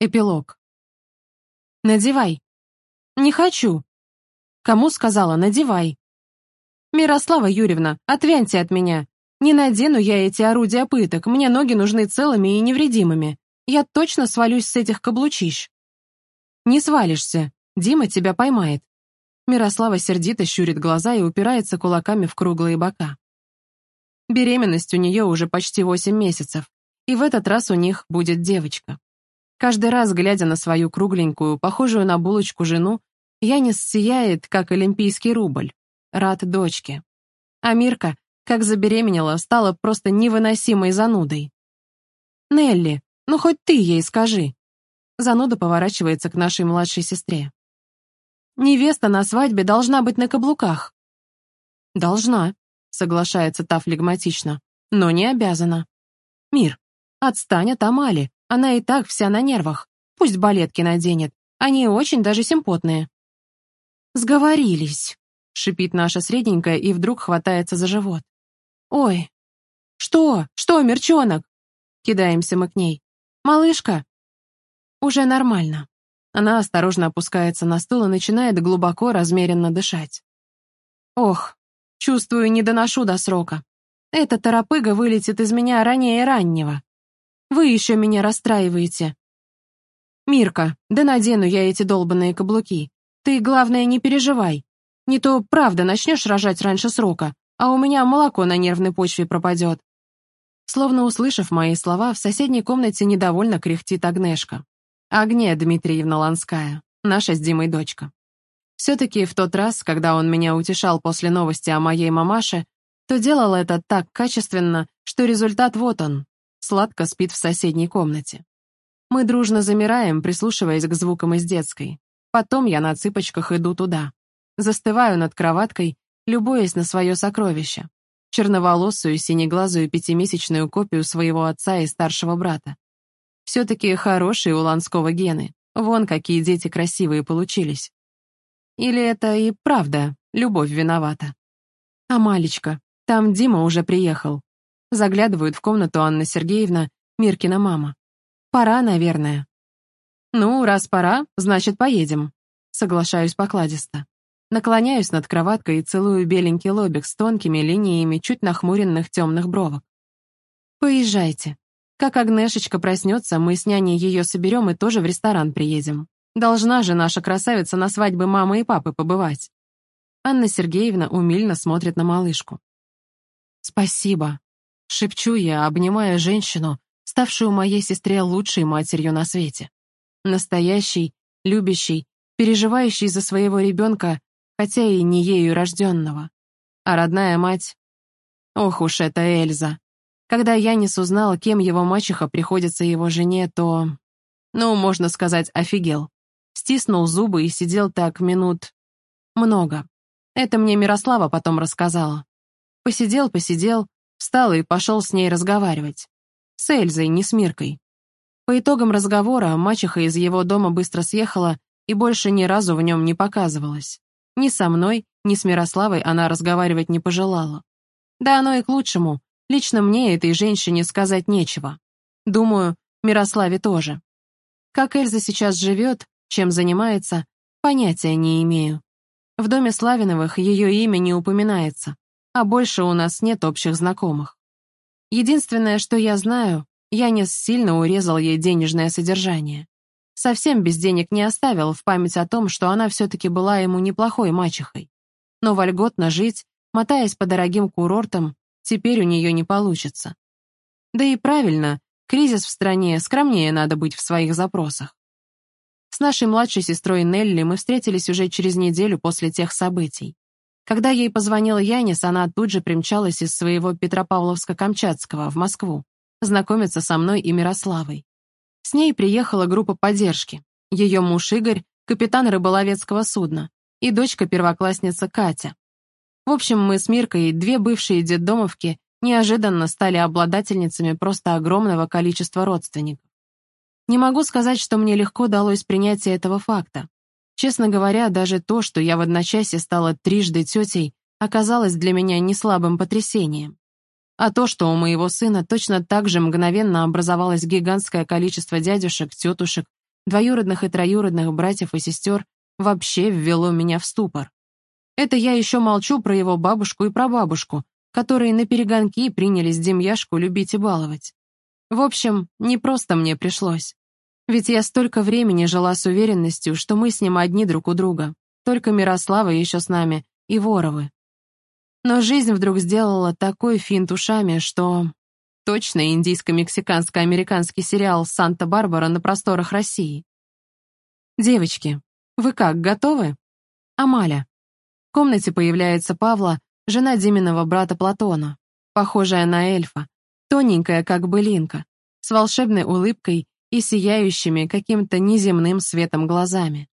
Эпилог. «Надевай». «Не хочу». «Кому сказала, надевай». «Мирослава Юрьевна, отвяньте от меня. Не надену я эти орудия пыток, мне ноги нужны целыми и невредимыми. Я точно свалюсь с этих каблучищ». «Не свалишься. Дима тебя поймает». Мирослава сердито щурит глаза и упирается кулаками в круглые бока. Беременность у нее уже почти восемь месяцев, и в этот раз у них будет девочка. Каждый раз, глядя на свою кругленькую, похожую на булочку жену, Янис сияет, как олимпийский рубль. Рад дочке. А Мирка, как забеременела, стала просто невыносимой занудой. «Нелли, ну хоть ты ей скажи». Зануда поворачивается к нашей младшей сестре. «Невеста на свадьбе должна быть на каблуках». «Должна», — соглашается та флегматично, «но не обязана». «Мир, отстань от Амали, она и так вся на нервах. Пусть балетки наденет. Они очень даже симпотные. «Сговорились», — шипит наша средненькая и вдруг хватается за живот. «Ой, что? Что, мерчонок?» Кидаемся мы к ней. «Малышка?» «Уже нормально». Она осторожно опускается на стул и начинает глубоко, размеренно дышать. «Ох, чувствую, не доношу до срока. Эта торопыга вылетит из меня ранее раннего. Вы еще меня расстраиваете. Мирка, да надену я эти долбанные каблуки. Ты, главное, не переживай. Не то правда начнешь рожать раньше срока, а у меня молоко на нервной почве пропадет. Словно услышав мои слова, в соседней комнате недовольно кряхтит Агнешка. Агния Дмитриевна Ланская, наша с Димой дочка. Все-таки в тот раз, когда он меня утешал после новости о моей мамаше, то делал это так качественно, что результат вот он, сладко спит в соседней комнате. Мы дружно замираем, прислушиваясь к звукам из детской. Потом я на цыпочках иду туда. Застываю над кроваткой, любуясь на свое сокровище. Черноволосую, синеглазую пятимесячную копию своего отца и старшего брата. Все-таки хорошие у Ланского гены. Вон какие дети красивые получились. Или это и правда любовь виновата? А Малечка, там Дима уже приехал. Заглядывают в комнату Анна Сергеевна, Миркина мама. Пора, наверное. Ну, раз пора, значит, поедем. Соглашаюсь покладисто. Наклоняюсь над кроваткой и целую беленький лобик с тонкими линиями чуть нахмуренных темных бровок. Поезжайте. Как Агнешечка проснется, мы с няней ее соберем и тоже в ресторан приедем. Должна же наша красавица на свадьбе мамы и папы побывать. Анна Сергеевна умильно смотрит на малышку. «Спасибо», Шепчу я, обнимая женщину, ставшую моей сестре лучшей матерью на свете. Настоящей, любящей, переживающей за своего ребенка, хотя и не ею рожденного. А родная мать... Ох уж это Эльза. Когда Янис узнал, кем его мачеха приходится его жене, то... Ну, можно сказать, офигел. Стиснул зубы и сидел так минут... Много. Это мне Мирослава потом рассказала. Посидел, посидел, Встал и пошел с ней разговаривать. С Эльзой, не с Миркой. По итогам разговора мачеха из его дома быстро съехала и больше ни разу в нем не показывалась. Ни со мной, ни с Мирославой она разговаривать не пожелала. Да оно и к лучшему. Лично мне этой женщине сказать нечего. Думаю, Мирославе тоже. Как Эльза сейчас живет, чем занимается, понятия не имею. В доме Славиновых ее имя не упоминается а больше у нас нет общих знакомых. Единственное, что я знаю, Янис сильно урезал ей денежное содержание. Совсем без денег не оставил в память о том, что она все-таки была ему неплохой мачехой. Но вольготно жить, мотаясь по дорогим курортам, теперь у нее не получится. Да и правильно, кризис в стране, скромнее надо быть в своих запросах. С нашей младшей сестрой Нелли мы встретились уже через неделю после тех событий. Когда ей позвонил Янис, она тут же примчалась из своего Петропавловска-Камчатского в Москву, знакомиться со мной и Мирославой. С ней приехала группа поддержки. Ее муж Игорь, капитан рыболовецкого судна, и дочка-первоклассница Катя. В общем, мы с Миркой, две бывшие детдомовки, неожиданно стали обладательницами просто огромного количества родственников. Не могу сказать, что мне легко далось принятие этого факта. Честно говоря, даже то, что я в одночасье стала трижды тетей, оказалось для меня не слабым потрясением. А то, что у моего сына точно так же мгновенно образовалось гигантское количество дядюшек, тетушек, двоюродных и троюродных братьев и сестер вообще ввело меня в ступор. Это я еще молчу про его бабушку и прабабушку, которые на перегонки принялись Демьяшку любить и баловать. В общем, не просто мне пришлось. Ведь я столько времени жила с уверенностью, что мы с ним одни друг у друга, только Мирослава еще с нами и Воровы. Но жизнь вдруг сделала такой финт ушами, что... Точно индийско-мексиканско-американский сериал «Санта-Барбара» на просторах России. Девочки, вы как, готовы? Амаля. В комнате появляется Павла, жена Диминого брата Платона, похожая на эльфа, тоненькая, как былинка, с волшебной улыбкой и сияющими каким-то неземным светом глазами.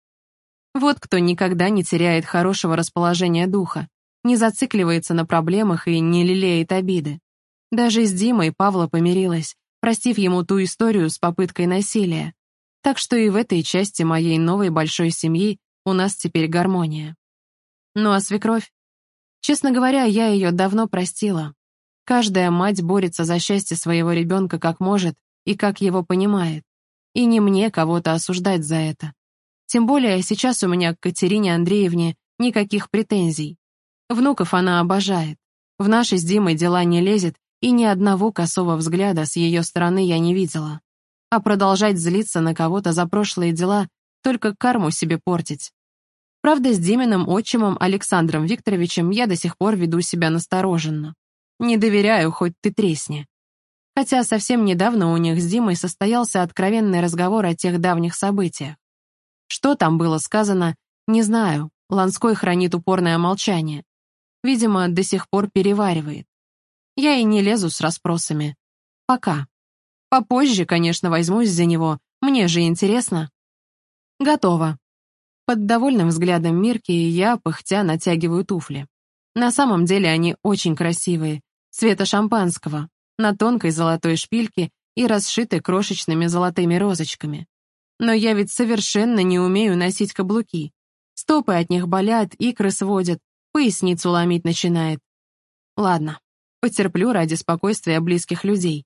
Вот кто никогда не теряет хорошего расположения духа, не зацикливается на проблемах и не лелеет обиды. Даже с Димой Павла помирилась, простив ему ту историю с попыткой насилия. Так что и в этой части моей новой большой семьи у нас теперь гармония. Ну а свекровь? Честно говоря, я ее давно простила. Каждая мать борется за счастье своего ребенка как может и как его понимает. И не мне кого-то осуждать за это. Тем более сейчас у меня к Катерине Андреевне никаких претензий. Внуков она обожает. В наши с Димой дела не лезет, и ни одного косого взгляда с ее стороны я не видела. А продолжать злиться на кого-то за прошлые дела — только карму себе портить. Правда, с Диминым отчимом Александром Викторовичем я до сих пор веду себя настороженно. Не доверяю, хоть ты тресни. Хотя совсем недавно у них с Димой состоялся откровенный разговор о тех давних событиях. Что там было сказано, не знаю, Ланской хранит упорное молчание. Видимо, до сих пор переваривает. Я и не лезу с расспросами. Пока. Попозже, конечно, возьмусь за него. Мне же интересно. Готово. Под довольным взглядом Мирки я, пыхтя, натягиваю туфли. На самом деле они очень красивые, цвета шампанского, на тонкой золотой шпильке и расшиты крошечными золотыми розочками. Но я ведь совершенно не умею носить каблуки. Стопы от них болят, икры сводят, поясницу ломить начинает. Ладно, потерплю ради спокойствия близких людей.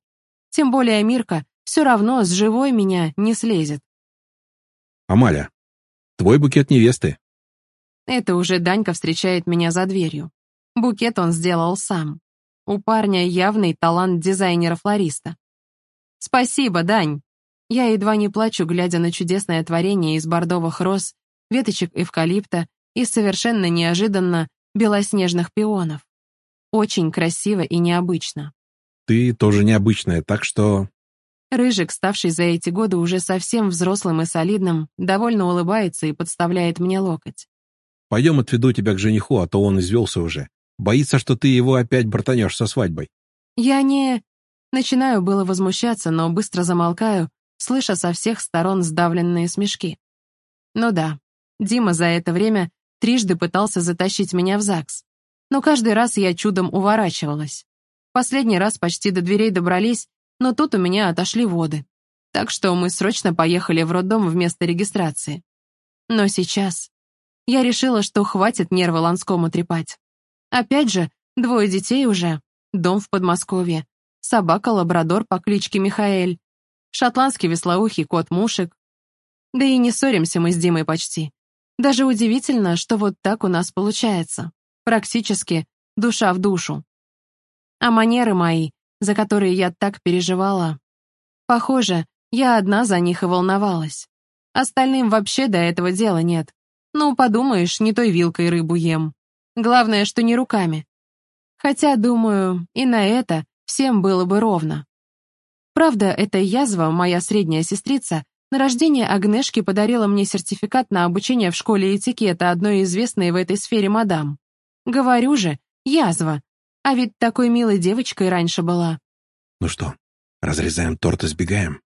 Тем более Мирка все равно с живой меня не слезет. Амаля, твой букет невесты. Это уже Данька встречает меня за дверью. Букет он сделал сам. У парня явный талант дизайнера-флориста. Спасибо, Дань. Я едва не плачу, глядя на чудесное творение из бордовых роз, веточек эвкалипта и совершенно неожиданно белоснежных пионов. Очень красиво и необычно. Ты тоже необычная, так что... Рыжик, ставший за эти годы уже совсем взрослым и солидным, довольно улыбается и подставляет мне локоть. Пойдем отведу тебя к жениху, а то он извелся уже. Боится, что ты его опять бортанешь со свадьбой. Я не... Начинаю было возмущаться, но быстро замолкаю, слыша со всех сторон сдавленные смешки. Ну да, Дима за это время трижды пытался затащить меня в ЗАГС. Но каждый раз я чудом уворачивалась. Последний раз почти до дверей добрались, но тут у меня отошли воды. Так что мы срочно поехали в роддом вместо регистрации. Но сейчас я решила, что хватит нервы Ланскому трепать. Опять же, двое детей уже, дом в Подмосковье, собака-лабрадор по кличке Михаэль, шотландский веслоухий кот Мушек. Да и не ссоримся мы с Димой почти. Даже удивительно, что вот так у нас получается. Практически душа в душу. А манеры мои, за которые я так переживала, похоже, я одна за них и волновалась. Остальным вообще до этого дела нет. Ну, подумаешь, не той вилкой рыбу ем. Главное, что не руками. Хотя, думаю, и на это всем было бы ровно. Правда, эта язва, моя средняя сестрица, на рождение Агнешки подарила мне сертификат на обучение в школе этикета одной известной в этой сфере мадам. Говорю же, язва. А ведь такой милой девочкой раньше была. Ну что, разрезаем торт и сбегаем?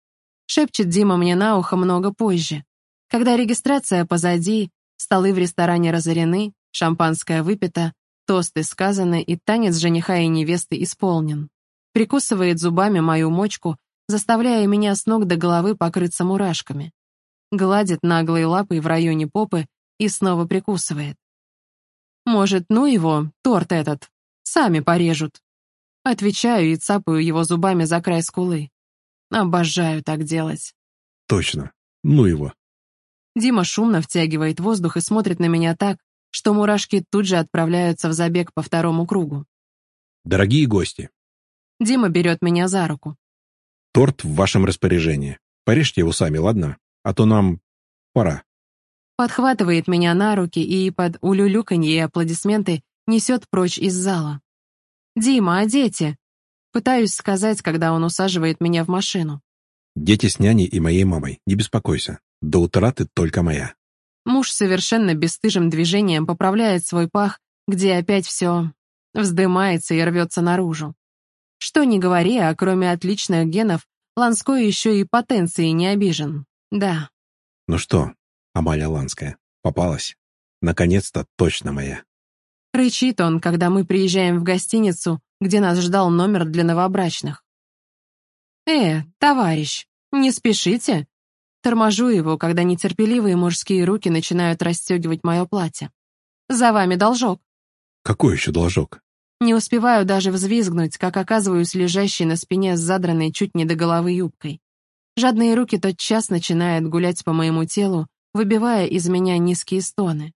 Шепчет Дима мне на ухо много позже. Когда регистрация позади, столы в ресторане разорены, шампанское выпито, тосты сказаны и танец жениха и невесты исполнен. Прикусывает зубами мою мочку, заставляя меня с ног до головы покрыться мурашками. Гладит наглой лапой в районе попы и снова прикусывает. Может, ну его, торт этот, сами порежут. Отвечаю и цапаю его зубами за край скулы. Обожаю так делать. Точно. Ну его. Дима шумно втягивает воздух и смотрит на меня так, что мурашки тут же отправляются в забег по второму кругу. Дорогие гости, Дима берет меня за руку. торт в вашем распоряжении. Порежьте его сами, ладно? А то нам пора. Подхватывает меня на руки и под улюлюканье и аплодисменты несет прочь из зала. «Дима, а дети?» Пытаюсь сказать, когда он усаживает меня в машину. Дети с няней и моей мамой, не беспокойся. До утра ты только моя. Муж совершенно бесстыжим движением поправляет свой пах, где опять все вздымается и рвется наружу. Что ни говори, а кроме отличных генов, Ланской еще и потенцией не обижен. Да. Ну что, Амалия Ланская, попалась? Наконец-то точно моя. Рычит он, когда мы приезжаем в гостиницу, где нас ждал номер для новобрачных. «Э, товарищ, не спешите!» Торможу его, когда нетерпеливые мужские руки начинают расстегивать мое платье. «За вами должок». Какой еще должок? Не успеваю даже взвизгнуть, как оказываюсь лежащей на спине с задранной чуть не до головы юбкой. Жадные руки тотчас начинают гулять по моему телу, выбивая из меня низкие стоны.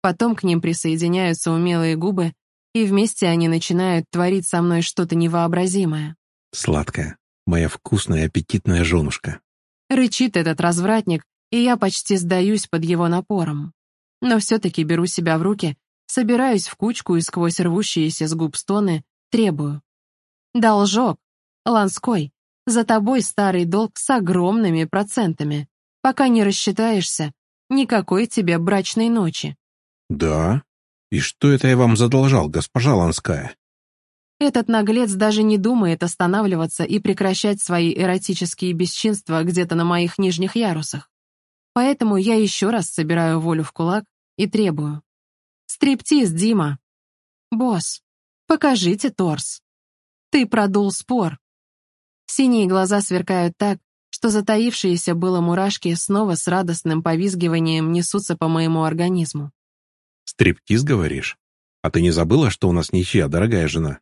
Потом к ним присоединяются умелые губы, и вместе они начинают творить со мной что-то невообразимое. Сладкая, моя вкусная аппетитная женушка. Рычит этот развратник, и я почти сдаюсь под его напором. Но все-таки беру себя в руки, собираюсь в кучку и сквозь рвущиеся с губ стоны требую. Должок, Ланской, за тобой старый долг с огромными процентами. Пока не рассчитаешься, никакой тебе брачной ночи. Да? И что это я вам задолжал, госпожа Ланская? Этот наглец даже не думает останавливаться и прекращать свои эротические бесчинства где-то на моих нижних ярусах. Поэтому я еще раз собираю волю в кулак и требую. Стриптиз, Дима. Босс, покажите торс. Ты продул спор. Синие глаза сверкают так, что затаившиеся было мурашки снова с радостным повизгиванием несутся по моему организму. Стриптиз, говоришь? А ты не забыла, что у нас ничья, дорогая жена?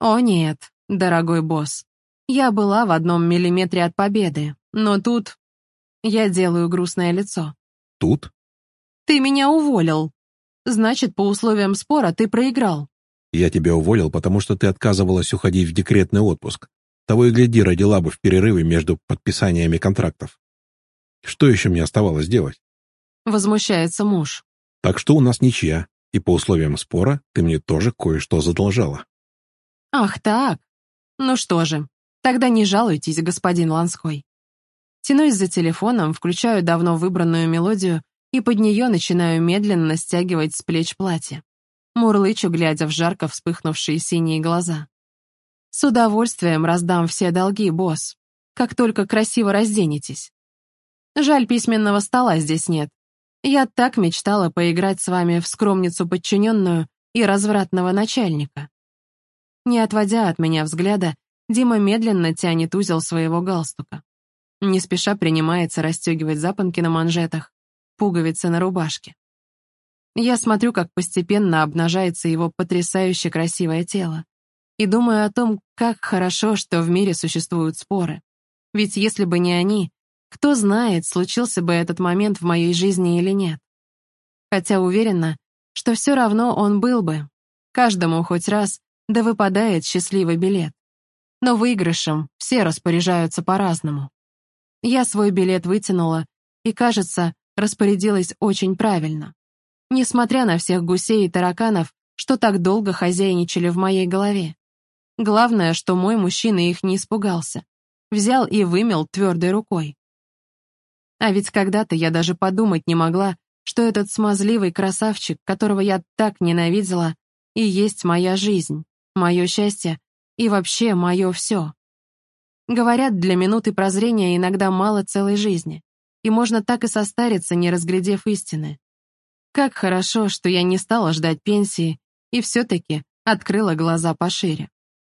О нет, дорогой босс. Я была в одном миллиметре от победы, но тут... Я делаю грустное лицо. Тут? Ты меня уволил. Значит, по условиям спора ты проиграл. Я тебя уволил, потому что ты отказывалась уходить в декретный отпуск. Того и гляди, родила бы в перерыве между подписаниями контрактов. Что еще мне оставалось делать? Возмущается муж. Так что у нас ничья, и по условиям спора ты мне тоже кое-что задолжала. Ах так. Ну что же, тогда не жалуйтесь, господин Ланской. Тянусь за телефоном, включаю давно выбранную мелодию и под нее начинаю медленно стягивать с плеч платье. Мурлычу, глядя в жарко вспыхнувшие синие глаза. С удовольствием раздам все долги, босс, как только красиво разденетесь. Жаль, письменного стола здесь нет. Я так мечтала поиграть с вами в скромницу подчиненную и развратного начальника. Не отводя от меня взгляда, Дима медленно тянет узел своего галстука. Не спеша принимается расстегивать запонки на манжетах, пуговицы на рубашке. Я смотрю, как постепенно обнажается его потрясающе красивое тело, и думаю о том, как хорошо, что в мире существуют споры. Ведь если бы не они, кто знает, случился бы этот момент в моей жизни или нет. Хотя уверена, что все равно он был бы. Каждому хоть раз да выпадает счастливый билет. Но выигрышем все распоряжаются по-разному. Я свой билет вытянула и, кажется, распорядилась очень правильно. Несмотря на всех гусей и тараканов, что так долго хозяйничали в моей голове. Главное, что мой мужчина их не испугался. Взял и вымел твердой рукой. А ведь когда-то я даже подумать не могла, что этот смазливый красавчик, которого я так ненавидела, и есть моя жизнь, мое счастье и вообще мое все. Говорят, для минуты прозрения иногда мало целой жизни, и можно так и состариться, не разглядев истины. Как хорошо, что я не стала ждать пенсии и все-таки открыла глаза пошире.